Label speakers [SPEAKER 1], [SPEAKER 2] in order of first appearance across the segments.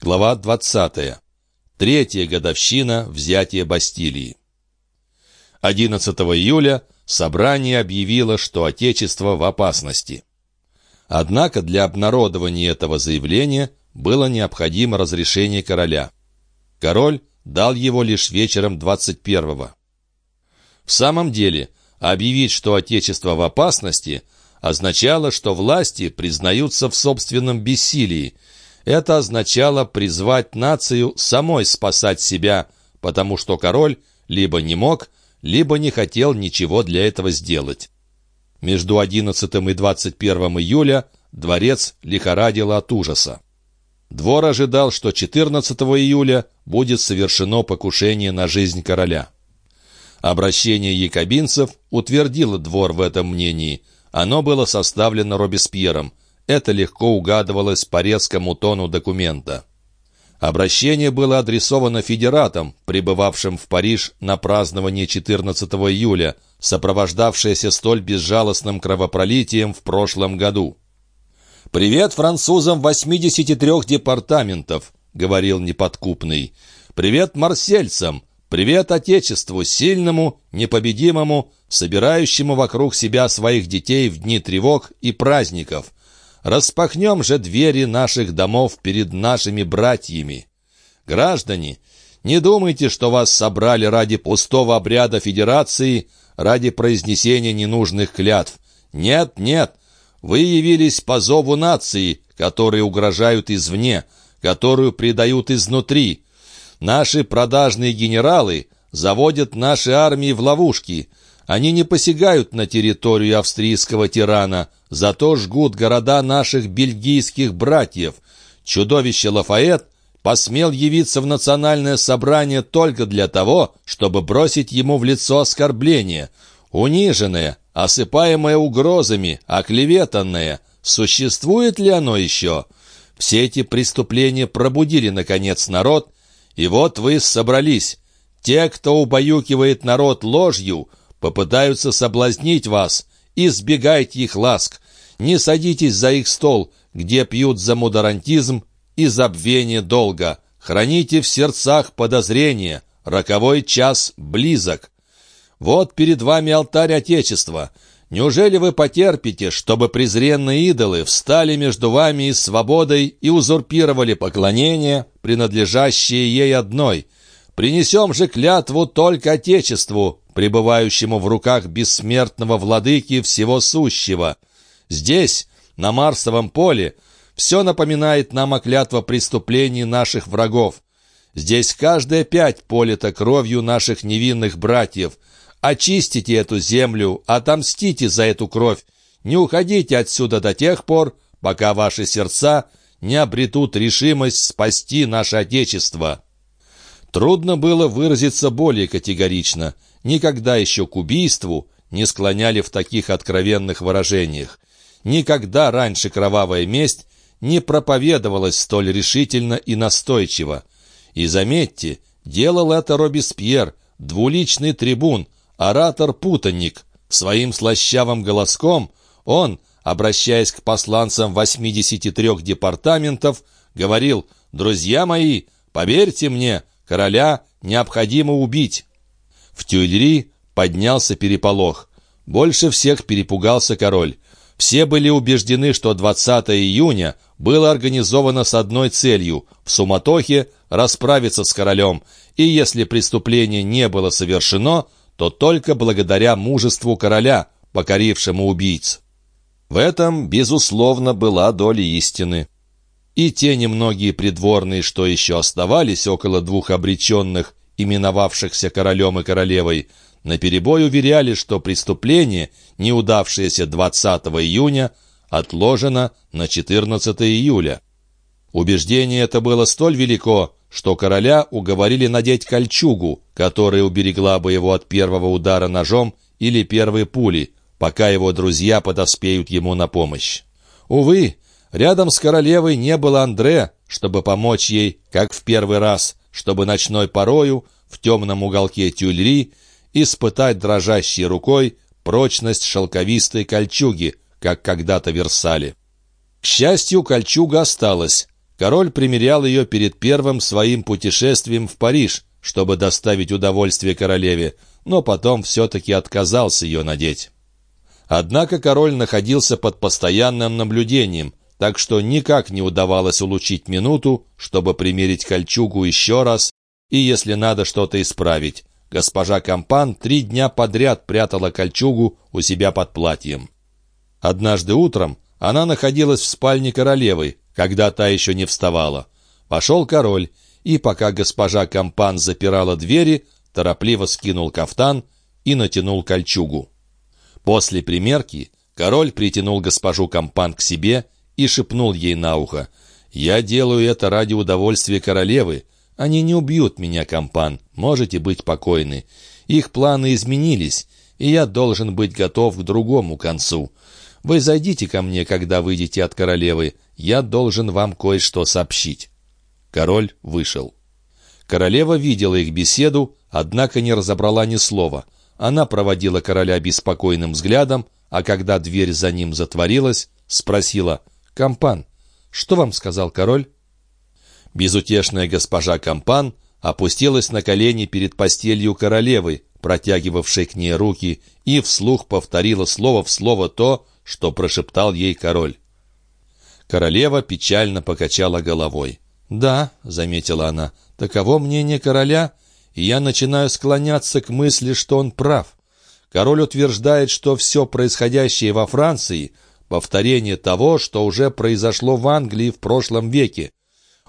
[SPEAKER 1] Глава 20. Третья годовщина взятия Бастилии. 11 июля собрание объявило, что Отечество в опасности. Однако для обнародования этого заявления было необходимо разрешение короля. Король дал его лишь вечером 21-го. В самом деле, объявить, что Отечество в опасности, означало, что власти признаются в собственном бессилии – это означало призвать нацию самой спасать себя, потому что король либо не мог, либо не хотел ничего для этого сделать. Между 11 и 21 июля дворец лихорадил от ужаса. Двор ожидал, что 14 июля будет совершено покушение на жизнь короля. Обращение якобинцев утвердило двор в этом мнении. Оно было составлено Робеспьером – это легко угадывалось по резкому тону документа. Обращение было адресовано федератам, прибывавшим в Париж на празднование 14 июля, сопровождавшееся столь безжалостным кровопролитием в прошлом году. «Привет французам 83 департаментов», — говорил неподкупный. «Привет марсельцам! Привет Отечеству, сильному, непобедимому, собирающему вокруг себя своих детей в дни тревог и праздников. Распахнем же двери наших домов перед нашими братьями. Граждане, не думайте, что вас собрали ради пустого обряда федерации, ради произнесения ненужных клятв. Нет, нет, вы явились по зову нации, которые угрожают извне, которую предают изнутри. Наши продажные генералы заводят наши армии в ловушки. Они не посягают на территорию австрийского тирана, зато жгут города наших бельгийских братьев. Чудовище Лафает посмел явиться в национальное собрание только для того, чтобы бросить ему в лицо оскорбление. Униженное, осыпаемое угрозами, оклеветанное. Существует ли оно еще? Все эти преступления пробудили, наконец, народ, и вот вы собрались. Те, кто убаюкивает народ ложью, попытаются соблазнить вас, избегайте их ласк, не садитесь за их стол, где пьют за мудорантизм и забвение долга. Храните в сердцах подозрения, роковой час близок. Вот перед вами алтарь Отечества. Неужели вы потерпите, чтобы презренные идолы встали между вами и свободой и узурпировали поклонение, принадлежащее ей одной? Принесем же клятву только Отечеству, пребывающему в руках бессмертного владыки всего сущего. Здесь, на Марсовом поле, все напоминает нам о клятво преступлений наших врагов. Здесь каждая пять полета кровью наших невинных братьев. Очистите эту землю, отомстите за эту кровь. Не уходите отсюда до тех пор, пока ваши сердца не обретут решимость спасти наше Отечество». Трудно было выразиться более категорично. Никогда еще к убийству не склоняли в таких откровенных выражениях. Никогда раньше кровавая месть не проповедовалась столь решительно и настойчиво. И заметьте, делал это Робеспьер, двуличный трибун, оратор-путанник. Своим слащавым голоском он, обращаясь к посланцам 83 департаментов, говорил «Друзья мои, поверьте мне, короля необходимо убить». В Тюильри поднялся переполох. Больше всех перепугался король. Все были убеждены, что 20 июня было организовано с одной целью – в суматохе расправиться с королем, и если преступление не было совершено, то только благодаря мужеству короля, покорившему убийц. В этом, безусловно, была доля истины. И те немногие придворные, что еще оставались около двух обреченных, именовавшихся королем и королевой, наперебой уверяли, что преступление, неудавшееся 20 июня, отложено на 14 июля. Убеждение это было столь велико, что короля уговорили надеть кольчугу, которая уберегла бы его от первого удара ножом или первой пули, пока его друзья подоспеют ему на помощь. Увы, рядом с королевой не было Андре, чтобы помочь ей, как в первый раз, чтобы ночной порою в темном уголке тюльри испытать дрожащей рукой прочность шелковистой кольчуги, как когда-то Версали. К счастью, кольчуга осталась. Король примерял ее перед первым своим путешествием в Париж, чтобы доставить удовольствие королеве, но потом все-таки отказался ее надеть. Однако король находился под постоянным наблюдением, так что никак не удавалось улучшить минуту, чтобы примерить кольчугу еще раз и, если надо что-то исправить. Госпожа Кампан три дня подряд прятала кольчугу у себя под платьем. Однажды утром она находилась в спальне королевы, когда та еще не вставала. Пошел король, и пока госпожа Кампан запирала двери, торопливо скинул кафтан и натянул кольчугу. После примерки король притянул госпожу Кампан к себе и шепнул ей на ухо, «Я делаю это ради удовольствия королевы. Они не убьют меня, Кампан, можете быть покойны. Их планы изменились, и я должен быть готов к другому концу. Вы зайдите ко мне, когда выйдете от королевы. Я должен вам кое-что сообщить». Король вышел. Королева видела их беседу, однако не разобрала ни слова. Она проводила короля беспокойным взглядом, а когда дверь за ним затворилась, спросила «Кампан, что вам сказал король?» Безутешная госпожа Кампан опустилась на колени перед постелью королевы, протягивавшей к ней руки, и вслух повторила слово в слово то, что прошептал ей король. Королева печально покачала головой. «Да», — заметила она, — «таково мнение короля, и я начинаю склоняться к мысли, что он прав. Король утверждает, что все происходящее во Франции — повторение того, что уже произошло в Англии в прошлом веке.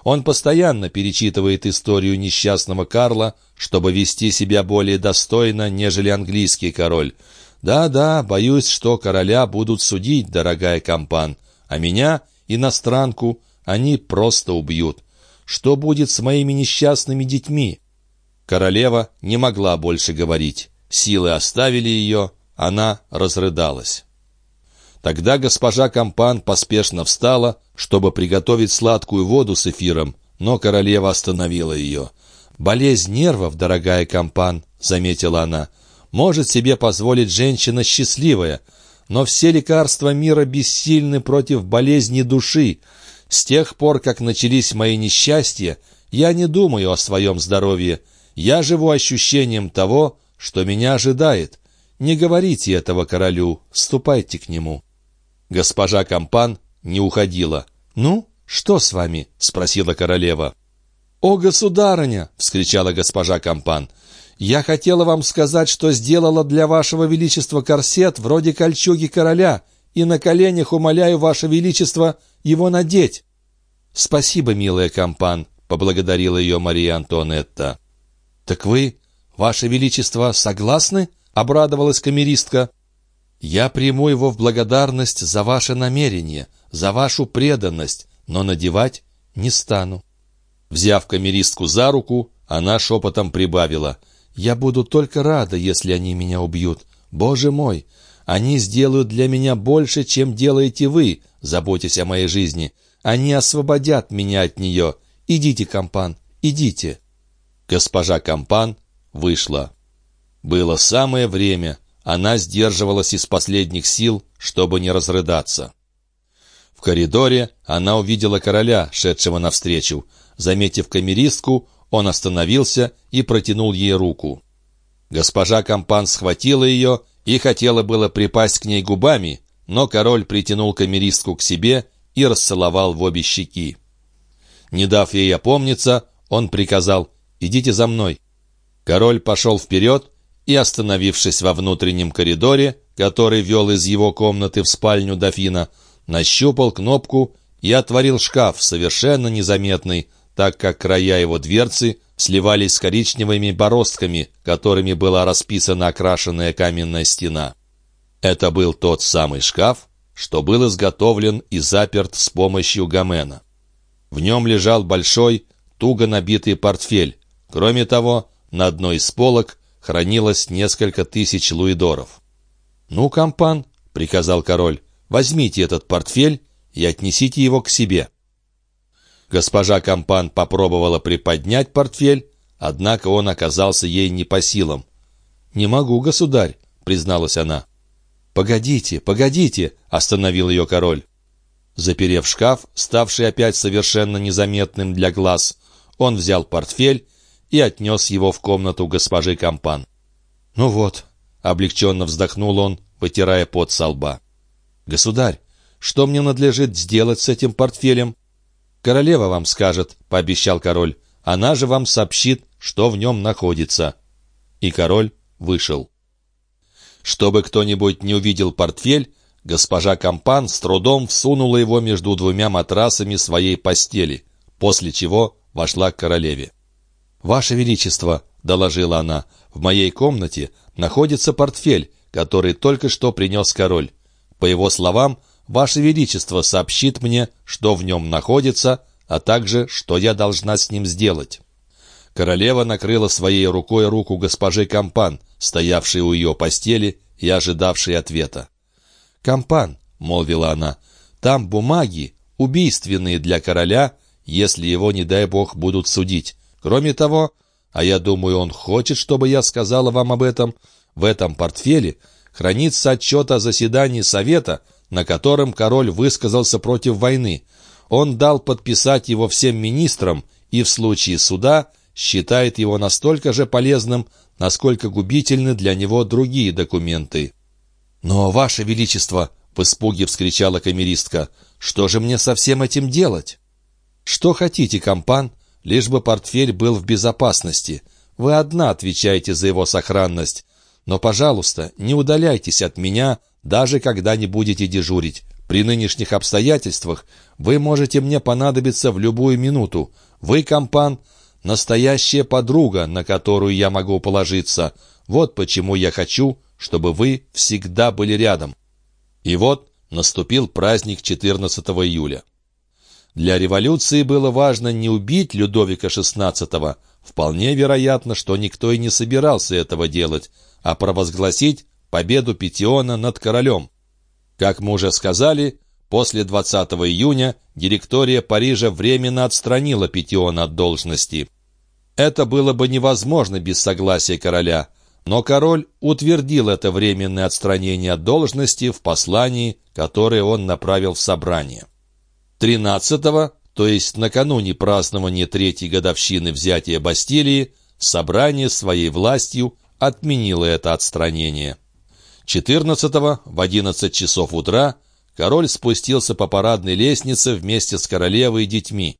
[SPEAKER 1] Он постоянно перечитывает историю несчастного Карла, чтобы вести себя более достойно, нежели английский король. Да-да, боюсь, что короля будут судить, дорогая компан, а меня, иностранку, они просто убьют. Что будет с моими несчастными детьми?» Королева не могла больше говорить. Силы оставили ее, она разрыдалась. Тогда госпожа Кампан поспешно встала, чтобы приготовить сладкую воду с эфиром, но королева остановила ее. «Болезнь нервов, дорогая Кампан», — заметила она, — «может себе позволить женщина счастливая, но все лекарства мира бессильны против болезни души. С тех пор, как начались мои несчастья, я не думаю о своем здоровье. Я живу ощущением того, что меня ожидает. Не говорите этого королю, ступайте к нему». Госпожа Кампан не уходила. «Ну, что с вами?» — спросила королева. «О, государыня!» — вскричала госпожа Кампан. «Я хотела вам сказать, что сделала для вашего величества корсет вроде кольчуги короля, и на коленях умоляю ваше величество его надеть». «Спасибо, милая Кампан», — поблагодарила ее Мария Антуанетта. «Так вы, ваше величество, согласны?» — обрадовалась камеристка. Я приму его в благодарность за ваше намерение, за вашу преданность, но надевать не стану». Взяв камеристку за руку, она шепотом прибавила. «Я буду только рада, если они меня убьют. Боже мой, они сделают для меня больше, чем делаете вы, заботясь о моей жизни. Они освободят меня от нее. Идите, Кампан, идите». Госпожа Кампан вышла. Было самое время — она сдерживалась из последних сил, чтобы не разрыдаться. В коридоре она увидела короля, шедшего навстречу. Заметив камеристку, он остановился и протянул ей руку. Госпожа Кампан схватила ее и хотела было припасть к ней губами, но король притянул камеристку к себе и расцеловал в обе щеки. Не дав ей опомниться, он приказал «Идите за мной». Король пошел вперед и, остановившись во внутреннем коридоре, который вел из его комнаты в спальню дофина, нащупал кнопку и отворил шкаф, совершенно незаметный, так как края его дверцы сливались с коричневыми бороздками, которыми была расписана окрашенная каменная стена. Это был тот самый шкаф, что был изготовлен и заперт с помощью гамена. В нем лежал большой, туго набитый портфель. Кроме того, на одной из полок хранилось несколько тысяч луидоров. «Ну, компан», — приказал король, — «возьмите этот портфель и отнесите его к себе». Госпожа Кампан попробовала приподнять портфель, однако он оказался ей не по силам. «Не могу, государь», — призналась она. «Погодите, погодите», — остановил ее король. Заперев шкаф, ставший опять совершенно незаметным для глаз, он взял портфель и отнес его в комнату госпожи Кампан. «Ну вот», — облегченно вздохнул он, потирая пот со лба. «Государь, что мне надлежит сделать с этим портфелем?» «Королева вам скажет», — пообещал король. «Она же вам сообщит, что в нем находится». И король вышел. Чтобы кто-нибудь не увидел портфель, госпожа Кампан с трудом всунула его между двумя матрасами своей постели, после чего вошла к королеве. «Ваше Величество», — доложила она, — «в моей комнате находится портфель, который только что принес король. По его словам, Ваше Величество сообщит мне, что в нем находится, а также, что я должна с ним сделать». Королева накрыла своей рукой руку госпожи Кампан, стоявшей у ее постели и ожидавшей ответа. «Кампан», — молвила она, — «там бумаги, убийственные для короля, если его, не дай бог, будут судить. Кроме того, а я думаю, он хочет, чтобы я сказала вам об этом, в этом портфеле хранится отчет о заседании Совета, на котором король высказался против войны. Он дал подписать его всем министрам и в случае суда считает его настолько же полезным, насколько губительны для него другие документы. «Но, Ваше Величество!» — в испуге вскричала камеристка. «Что же мне со всем этим делать?» «Что хотите, компан, лишь бы портфель был в безопасности. Вы одна отвечаете за его сохранность. Но, пожалуйста, не удаляйтесь от меня, даже когда не будете дежурить. При нынешних обстоятельствах вы можете мне понадобиться в любую минуту. Вы, компан, настоящая подруга, на которую я могу положиться. Вот почему я хочу, чтобы вы всегда были рядом. И вот наступил праздник 14 июля. Для революции было важно не убить Людовика XVI, вполне вероятно, что никто и не собирался этого делать, а провозгласить победу Петиона над королем. Как мы уже сказали, после 20 июня директория Парижа временно отстранила Петиона от должности. Это было бы невозможно без согласия короля, но король утвердил это временное отстранение от должности в послании, которое он направил в собрание. 13-го, то есть накануне празднования третьей годовщины взятия Бастилии, собрание своей властью отменило это отстранение. 14-го в 11 часов утра король спустился по парадной лестнице вместе с королевой и детьми.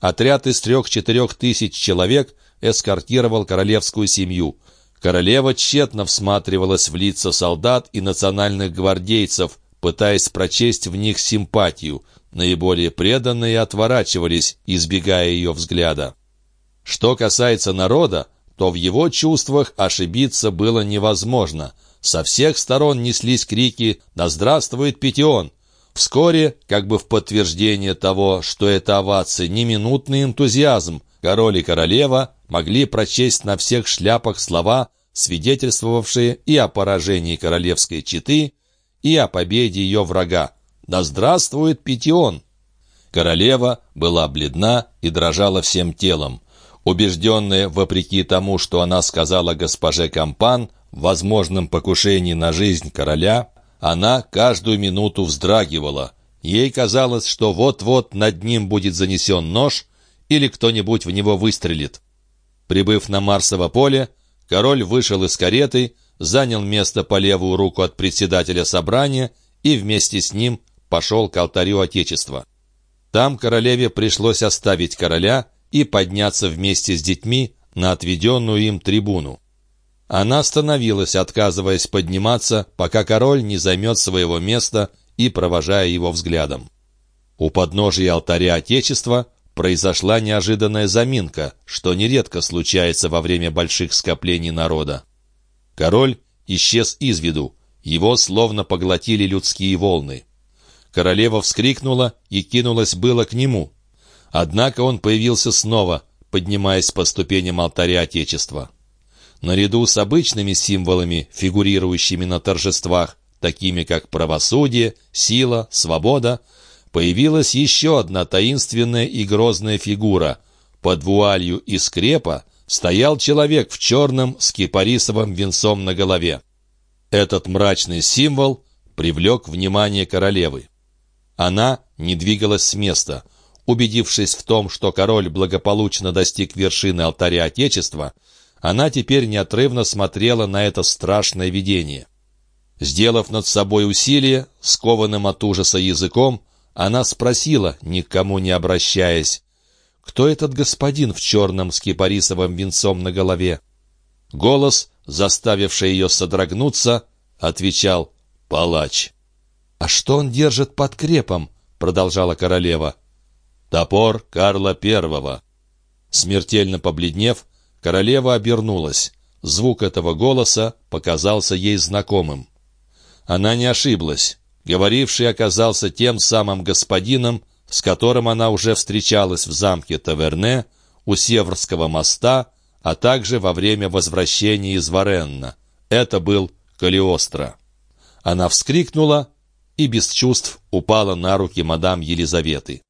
[SPEAKER 1] Отряд из трех-четырех тысяч человек эскортировал королевскую семью. Королева тщетно всматривалась в лица солдат и национальных гвардейцев, пытаясь прочесть в них симпатию, Наиболее преданные отворачивались, избегая ее взгляда. Что касается народа, то в его чувствах ошибиться было невозможно. Со всех сторон неслись крики «Да здравствует Петион!». Вскоре, как бы в подтверждение того, что это овации не минутный энтузиазм, король и королева могли прочесть на всех шляпах слова, свидетельствовавшие и о поражении королевской четы, и о победе ее врага. Да здравствует Петион!» Королева была бледна и дрожала всем телом. Убежденная, вопреки тому, что она сказала госпоже Кампан, в возможном покушении на жизнь короля, она каждую минуту вздрагивала. Ей казалось, что вот-вот над ним будет занесен нож или кто-нибудь в него выстрелит. Прибыв на Марсово поле, король вышел из кареты, занял место по левую руку от председателя собрания и вместе с ним пошел к алтарю Отечества. Там королеве пришлось оставить короля и подняться вместе с детьми на отведенную им трибуну. Она остановилась, отказываясь подниматься, пока король не займет своего места и провожая его взглядом. У подножия алтаря Отечества произошла неожиданная заминка, что нередко случается во время больших скоплений народа. Король исчез из виду, его словно поглотили людские волны. Королева вскрикнула и кинулась было к нему. Однако он появился снова, поднимаясь по ступеням алтаря Отечества. Наряду с обычными символами, фигурирующими на торжествах, такими как правосудие, сила, свобода, появилась еще одна таинственная и грозная фигура. Под вуалью из крепа стоял человек в черном с кипарисовым венцом на голове. Этот мрачный символ привлек внимание королевы. Она не двигалась с места. Убедившись в том, что король благополучно достиг вершины алтаря Отечества, она теперь неотрывно смотрела на это страшное видение. Сделав над собой усилие, скованным от ужаса языком, она спросила, никому не обращаясь, «Кто этот господин в черном с кипарисовым венцом на голове?» Голос, заставивший ее содрогнуться, отвечал «Палач». «А что он держит под крепом?» — продолжала королева. «Топор Карла Первого». Смертельно побледнев, королева обернулась. Звук этого голоса показался ей знакомым. Она не ошиблась. Говоривший оказался тем самым господином, с которым она уже встречалась в замке Таверне, у Северского моста, а также во время возвращения из Варенна. Это был Калиостро. Она вскрикнула и без чувств упала на руки мадам Елизаветы.